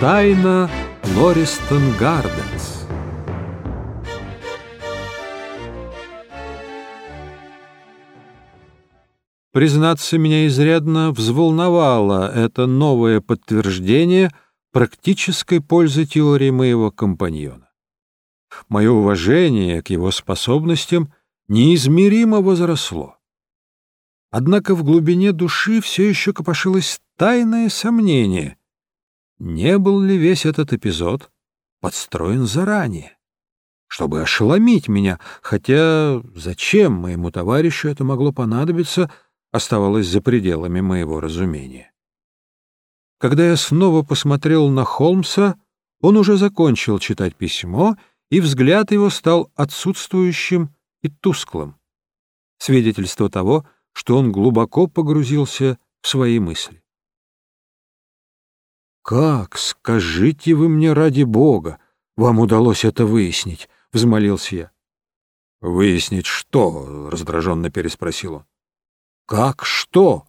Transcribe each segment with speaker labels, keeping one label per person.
Speaker 1: Тайна Лористон Гарденс Признаться, меня изрядно взволновало это новое подтверждение практической пользы теории моего компаньона. Мое уважение к его способностям неизмеримо возросло. Однако в глубине души все еще копошилось тайное сомнение, не был ли весь этот эпизод подстроен заранее, чтобы ошеломить меня, хотя зачем моему товарищу это могло понадобиться, оставалось за пределами моего разумения. Когда я снова посмотрел на Холмса, он уже закончил читать письмо, и взгляд его стал отсутствующим и тусклым. Свидетельство того, что он глубоко погрузился в свои мысли. «Как, скажите вы мне ради Бога, вам удалось это выяснить?» — взмолился я. «Выяснить что?» — раздраженно переспросил он. «Как что?»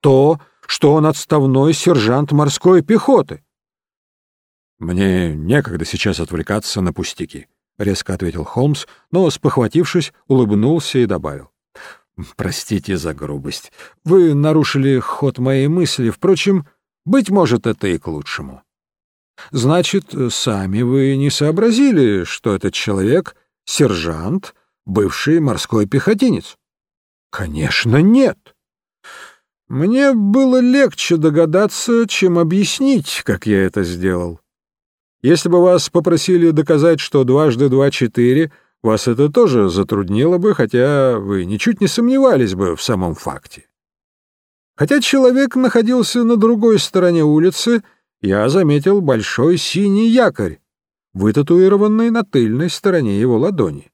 Speaker 1: «То, что он отставной сержант морской пехоты». «Мне некогда сейчас отвлекаться на пустяки», — резко ответил Холмс, но, спохватившись, улыбнулся и добавил. «Простите за грубость. Вы нарушили ход моей мысли. Впрочем, быть может, это и к лучшему. Значит, сами вы не сообразили, что этот человек — сержант, бывший морской пехотинец? Конечно, нет. Мне было легче догадаться, чем объяснить, как я это сделал. Если бы вас попросили доказать, что дважды два — четыре, вас это тоже затруднило бы, хотя вы ничуть не сомневались бы в самом факте. Хотя человек находился на другой стороне улицы, я заметил большой синий якорь, вытатуированный на тыльной стороне его ладони.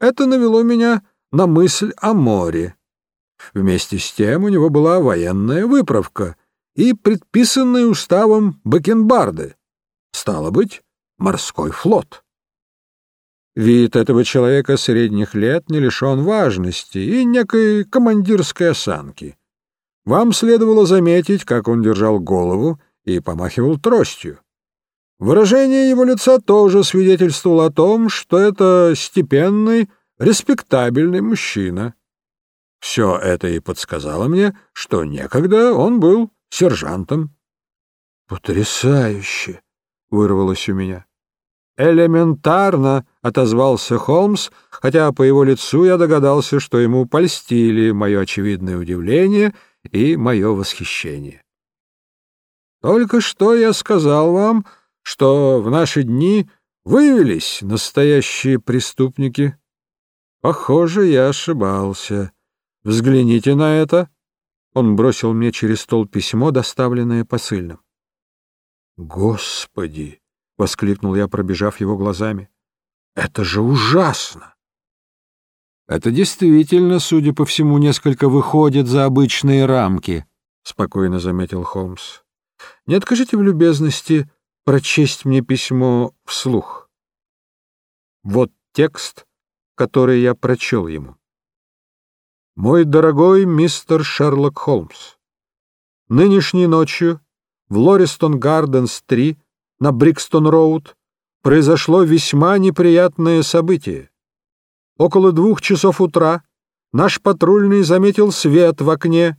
Speaker 1: Это навело меня на мысль о море. Вместе с тем у него была военная выправка и предписанные уставом бакенбарды. Стало быть, морской флот. Вид этого человека средних лет не лишен важности и некой командирской осанки — вам следовало заметить, как он держал голову и помахивал тростью. Выражение его лица тоже свидетельствовало о том, что это степенный, респектабельный мужчина. Все это и подсказало мне, что некогда он был сержантом. «Потрясающе!» — вырвалось у меня. «Элементарно!» — отозвался Холмс, хотя по его лицу я догадался, что ему польстили мое очевидное удивление — и мое восхищение. Только что я сказал вам, что в наши дни выявились настоящие преступники. Похоже, я ошибался. Взгляните на это. Он бросил мне через стол письмо, доставленное посыльным. «Господи!» — воскликнул я, пробежав его глазами. «Это же ужасно!» Это действительно, судя по всему, несколько выходит за обычные рамки, — спокойно заметил Холмс. Не откажите в любезности прочесть мне письмо вслух. Вот текст, который я прочел ему. «Мой дорогой мистер Шерлок Холмс, нынешней ночью в Лористон Гарденс 3 на Брикстон-Роуд произошло весьма неприятное событие. Около двух часов утра наш патрульный заметил свет в окне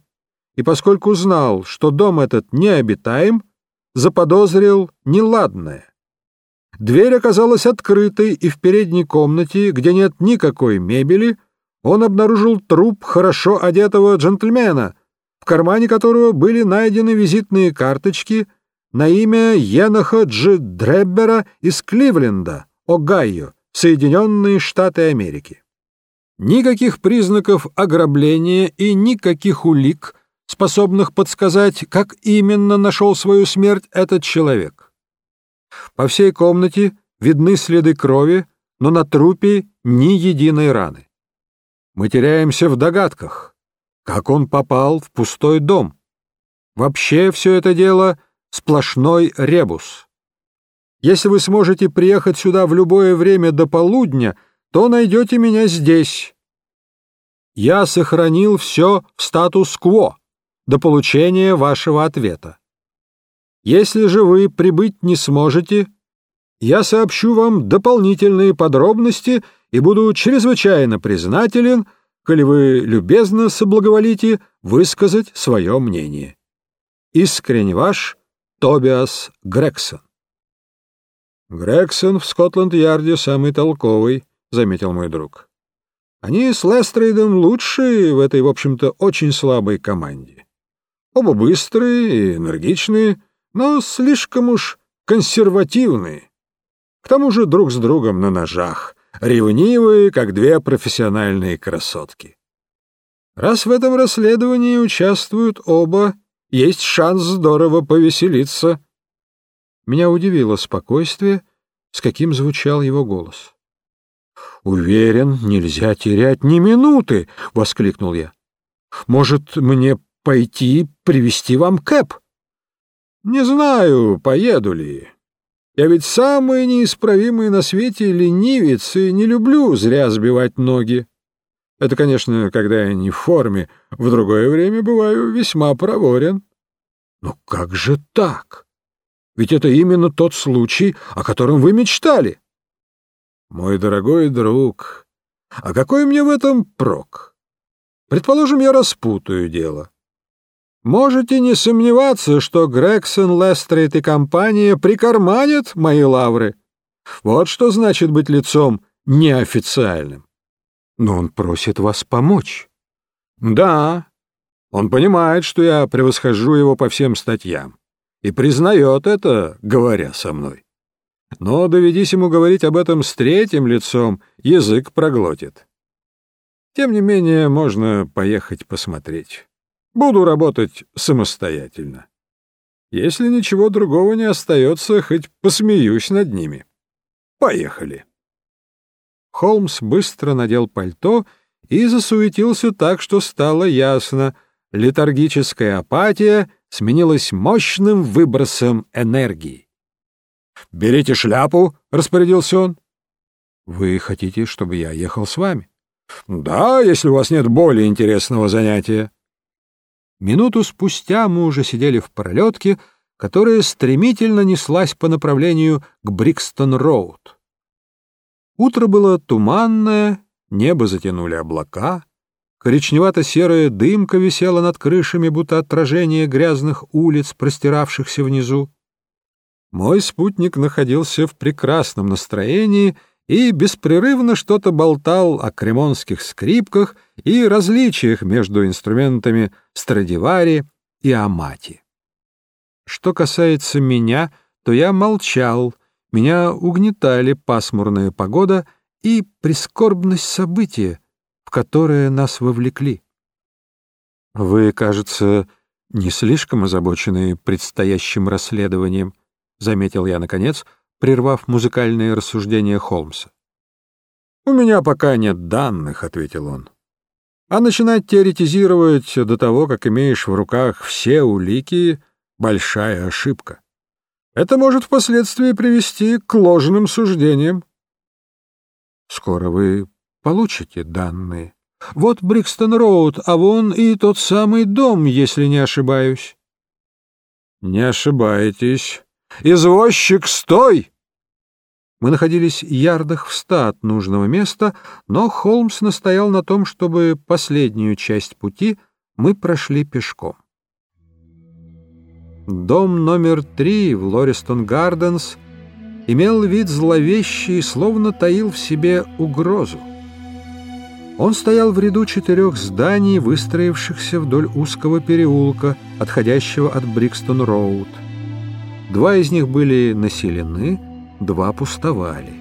Speaker 1: и, поскольку знал, что дом этот необитаем, заподозрил неладное. Дверь оказалась открытой, и в передней комнате, где нет никакой мебели, он обнаружил труп хорошо одетого джентльмена, в кармане которого были найдены визитные карточки на имя Еноха Джи Дреббера из Кливленда, Огайо, Соединенные Штаты Америки. Никаких признаков ограбления и никаких улик, способных подсказать, как именно нашел свою смерть этот человек. По всей комнате видны следы крови, но на трупе ни единой раны. Мы теряемся в догадках, как он попал в пустой дом. Вообще все это дело — сплошной ребус. Если вы сможете приехать сюда в любое время до полудня, то найдете меня здесь. Я сохранил все в статус-кво до получения вашего ответа. Если же вы прибыть не сможете, я сообщу вам дополнительные подробности и буду чрезвычайно признателен, коли вы любезно соблаговолите высказать свое мнение. Искренне ваш Тобиас Грексон. «Грексон в Скотланд-Ярде самый толковый», — заметил мой друг. «Они с Лестрейдом лучшие в этой, в общем-то, очень слабой команде. Оба быстрые и энергичные, но слишком уж консервативные. К тому же друг с другом на ножах, ревнивые, как две профессиональные красотки. Раз в этом расследовании участвуют оба, есть шанс здорово повеселиться. Меня удивило спокойствие, с каким звучал его голос. «Уверен, нельзя терять ни минуты!» — воскликнул я. «Может, мне пойти привести вам Кэп?» «Не знаю, поеду ли. Я ведь самый неисправимый на свете ленивец и не люблю зря сбивать ноги. Это, конечно, когда я не в форме, в другое время бываю весьма проворен. Но как же так? Ведь это именно тот случай, о котором вы мечтали. Мой дорогой друг, а какой мне в этом прок? Предположим, я распутаю дело. Можете не сомневаться, что Грегсон, Лестрейд и компания прикарманят мои лавры. Вот что значит быть лицом неофициальным. Но он просит вас помочь. Да, он понимает, что я превосхожу его по всем статьям, и признает это, говоря со мной. Но доведись ему говорить об этом с третьим лицом, язык проглотит. Тем не менее, можно поехать посмотреть. Буду работать самостоятельно. Если ничего другого не остается, хоть посмеюсь над ними. Поехали. Холмс быстро надел пальто и засуетился так, что стало ясно. Летаргическая апатия сменилась мощным выбросом энергии. «Берите шляпу», — распорядился он. «Вы хотите, чтобы я ехал с вами?» «Да, если у вас нет более интересного занятия». Минуту спустя мы уже сидели в пролетке, которая стремительно неслась по направлению к Брикстон-Роуд. Утро было туманное, небо затянули облака, коричневато-серая дымка висела над крышами, будто отражение грязных улиц, простиравшихся внизу. Мой спутник находился в прекрасном настроении — и беспрерывно что-то болтал о кремонских скрипках и различиях между инструментами Страдивари и Амати. Что касается меня, то я молчал, меня угнетали пасмурная погода и прискорбность события, которое нас вовлекли. Вы, кажется, не слишком озабочены предстоящим расследованием, — заметил я, наконец, — прервав музыкальные рассуждения Холмса. «У меня пока нет данных», — ответил он. «А начинать теоретизировать до того, как имеешь в руках все улики — большая ошибка. Это может впоследствии привести к ложным суждениям». «Скоро вы получите данные. Вот Брикстон-Роуд, а вон и тот самый дом, если не ошибаюсь». «Не ошибаетесь. Извозчик, стой!» Мы находились ярдах в ста от нужного места, но Холмс настоял на том, чтобы последнюю часть пути мы прошли пешком. Дом номер три в Лористон Гарденс имел вид зловещий, словно таил в себе угрозу. Он стоял в ряду четырех зданий, выстроившихся вдоль узкого переулка, отходящего от Брикстон-Роуд. Два из них были населены, два пустовали.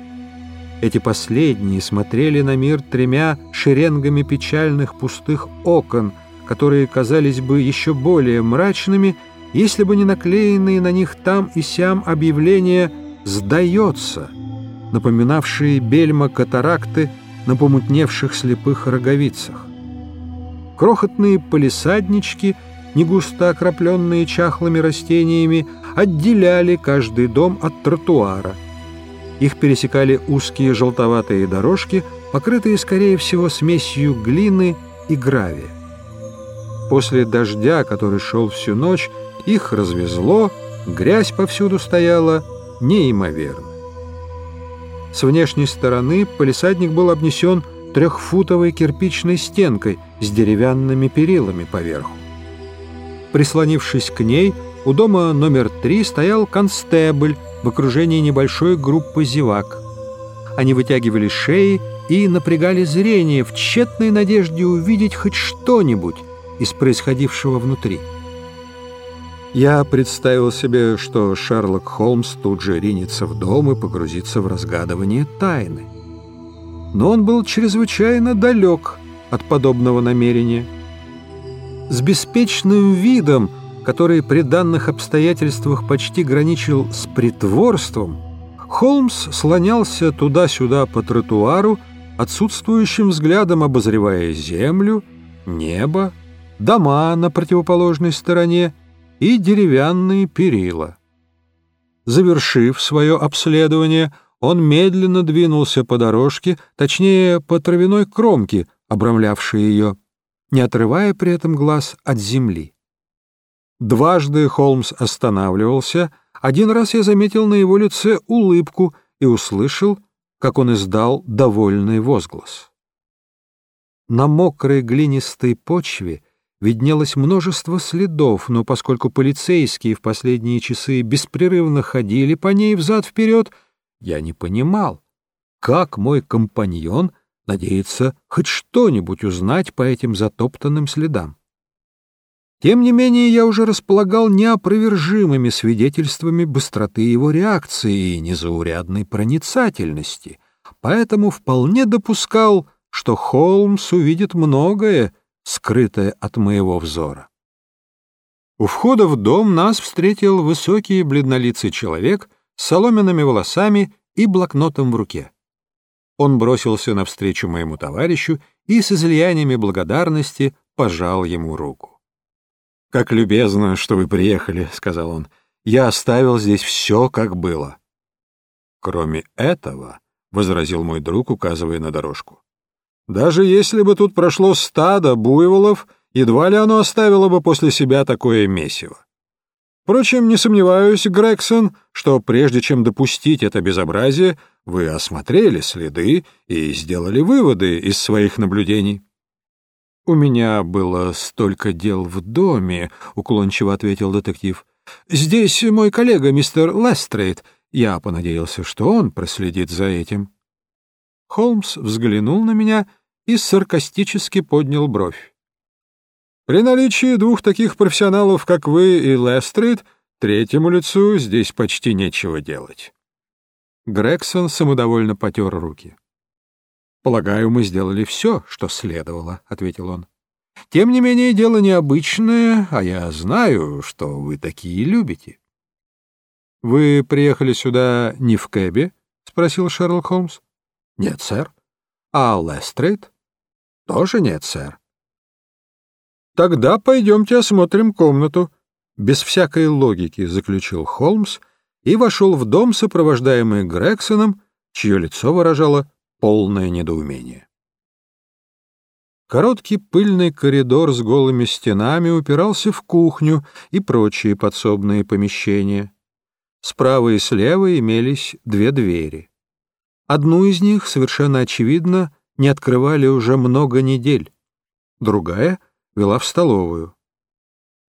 Speaker 1: Эти последние смотрели на мир тремя шеренгами печальных пустых окон, которые казались бы еще более мрачными, если бы не наклеенные на них там и сям объявления «Сдается», напоминавшие бельма катаракты на помутневших слепых роговицах. Крохотные полисаднички, негусто окропленные чахлыми растениями, отделяли каждый дом от тротуара — их пересекали узкие желтоватые дорожки, покрытые, скорее всего, смесью глины и гравия. После дождя, который шел всю ночь, их развезло, Грязь повсюду стояла неимоверно. С внешней стороны полисадник был обнесен трехфутовой кирпичной стенкой с деревянными перилами поверху. Прислонившись к ней, у дома номер три стоял констебль в окружении небольшой группы зевак. Они вытягивали шеи и напрягали зрение в тщетной надежде увидеть хоть что-нибудь из происходившего внутри. Я представил себе, что Шерлок Холмс тут же ринется в дом и погрузится в разгадывание тайны. Но он был чрезвычайно далек от подобного намерения. С беспечным видом, который при данных обстоятельствах почти граничил с притворством, Холмс слонялся туда-сюда по тротуару, отсутствующим взглядом обозревая землю, небо, дома на противоположной стороне и деревянные перила. Завершив свое обследование, он медленно двинулся по дорожке, точнее, по травяной кромке, обрамлявшей ее, не отрывая при этом глаз от земли. Дважды Холмс останавливался, один раз я заметил на его лице улыбку и услышал, как он издал довольный возглас. На мокрой глинистой почве виднелось множество следов, но поскольку полицейские в последние часы беспрерывно ходили по ней взад-вперед, я не понимал, как мой компаньон надеется хоть что-нибудь узнать по этим затоптанным следам. Тем не менее, я уже располагал неопровержимыми свидетельствами быстроты его реакции и незаурядной проницательности, поэтому вполне допускал, что Холмс увидит многое, скрытое от моего взора. У входа в дом нас встретил высокий бледнолицый человек с соломенными волосами и блокнотом в руке. Он бросился навстречу моему товарищу и с излияниями благодарности пожал ему руку. «Как любезно, что вы приехали», — сказал он. «Я оставил здесь все, как было». «Кроме этого», — возразил мой друг, указывая на дорожку, даже если бы тут прошло стадо буйволов, едва ли оно оставило бы после себя такое месиво. Впрочем, не сомневаюсь, Грегсон, что прежде чем допустить это безобразие, вы осмотрели следы и сделали выводы из своих наблюдений. — У меня было столько дел в доме, — уклончиво ответил детектив. — Здесь мой коллега, мистер Лестрейд. Я понадеялся, что он проследит за этим. Холмс взглянул на меня и саркастически поднял бровь. «При наличии двух таких профессионалов, как вы и Лестрид, третьему лицу здесь почти нечего делать». Грегсон самодовольно потер руки. «Полагаю, мы сделали все, что следовало», — ответил он. «Тем не менее, дело необычное, а я знаю, что вы такие любите». «Вы приехали сюда не в кэбе?» — спросил Шерлок Холмс. Нет, сэр. А Лестрейд? Тоже нет, сэр. Тогда пойдемте осмотрим комнату. Без всякой логики заключил Холмс и вошел в дом, сопровождаемый Грексоном, чье лицо выражало полное недоумение. Короткий пыльный коридор с голыми стенами упирался в кухню и прочие подсобные помещения. Справа и слева имелись две двери. Одну из них, совершенно очевидно, не открывали уже много недель. Другая вела в столовую.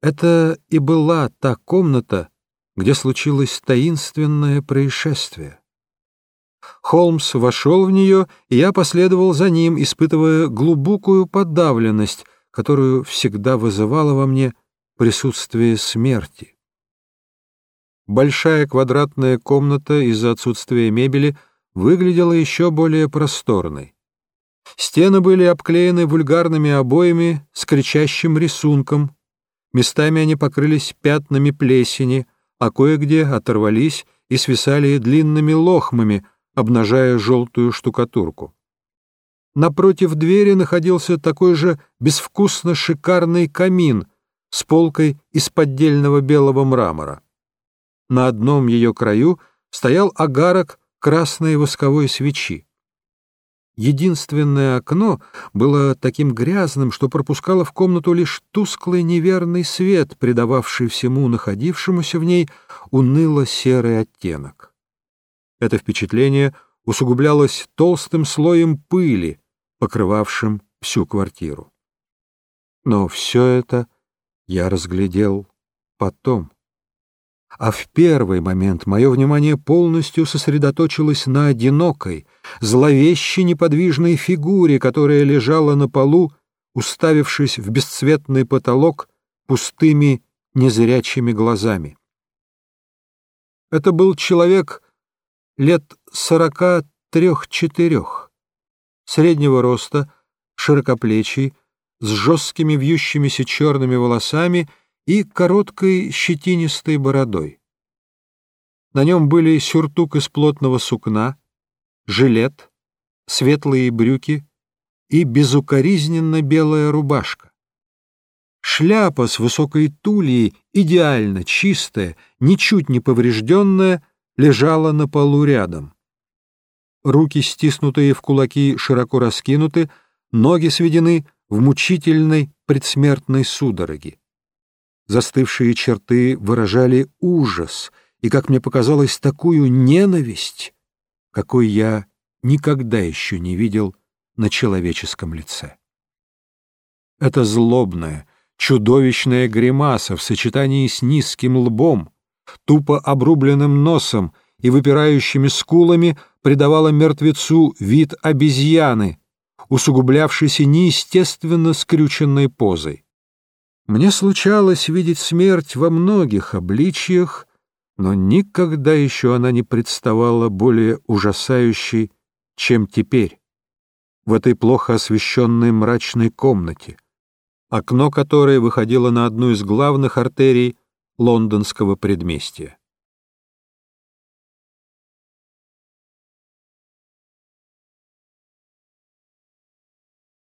Speaker 1: Это и была та комната, где случилось таинственное происшествие. Холмс вошел в нее, и я последовал за ним, испытывая глубокую подавленность, которую всегда вызывало во мне присутствие смерти. Большая квадратная комната из-за отсутствия мебели — выглядела еще более просторной. Стены были обклеены вульгарными обоями с кричащим рисунком, местами они покрылись пятнами плесени, а кое-где оторвались и свисали длинными лохмами, обнажая желтую штукатурку. Напротив двери находился такой же безвкусно шикарный камин с полкой из поддельного белого мрамора. На одном ее краю стоял агарок красной восковой свечи. Единственное окно было таким грязным, что пропускало в комнату лишь тусклый неверный свет, придававший всему находившемуся в ней уныло-серый оттенок. Это впечатление усугублялось толстым слоем пыли, покрывавшим всю квартиру. Но все это я разглядел потом. А в первый момент мое внимание полностью сосредоточилось на одинокой, зловещей неподвижной фигуре, которая лежала на полу, уставившись в бесцветный потолок пустыми незрячими глазами. Это был человек лет сорока трех-четырех, среднего роста, широкоплечий, с жесткими вьющимися черными волосами и короткой щетинистой бородой. На нем были сюртук из плотного сукна, жилет, светлые брюки и безукоризненно белая рубашка. Шляпа с высокой тульей, идеально чистая, ничуть не поврежденная, лежала на полу рядом. Руки, стиснутые в кулаки, широко раскинуты, ноги сведены в мучительной предсмертной судороге. Застывшие черты выражали ужас и, как мне показалось, такую ненависть, какой я никогда еще не видел на человеческом лице. Это злобная, чудовищная гримаса в сочетании с низким лбом, тупо обрубленным носом и выпирающими скулами придавала мертвецу вид обезьяны, усугублявшийся неестественно скрюченной позой. Мне случалось видеть смерть во многих обличиях, но никогда еще она не представала более ужасающей, чем теперь, в этой плохо освещенной мрачной комнате, окно которой выходило на одну из главных артерий лондонского предместья.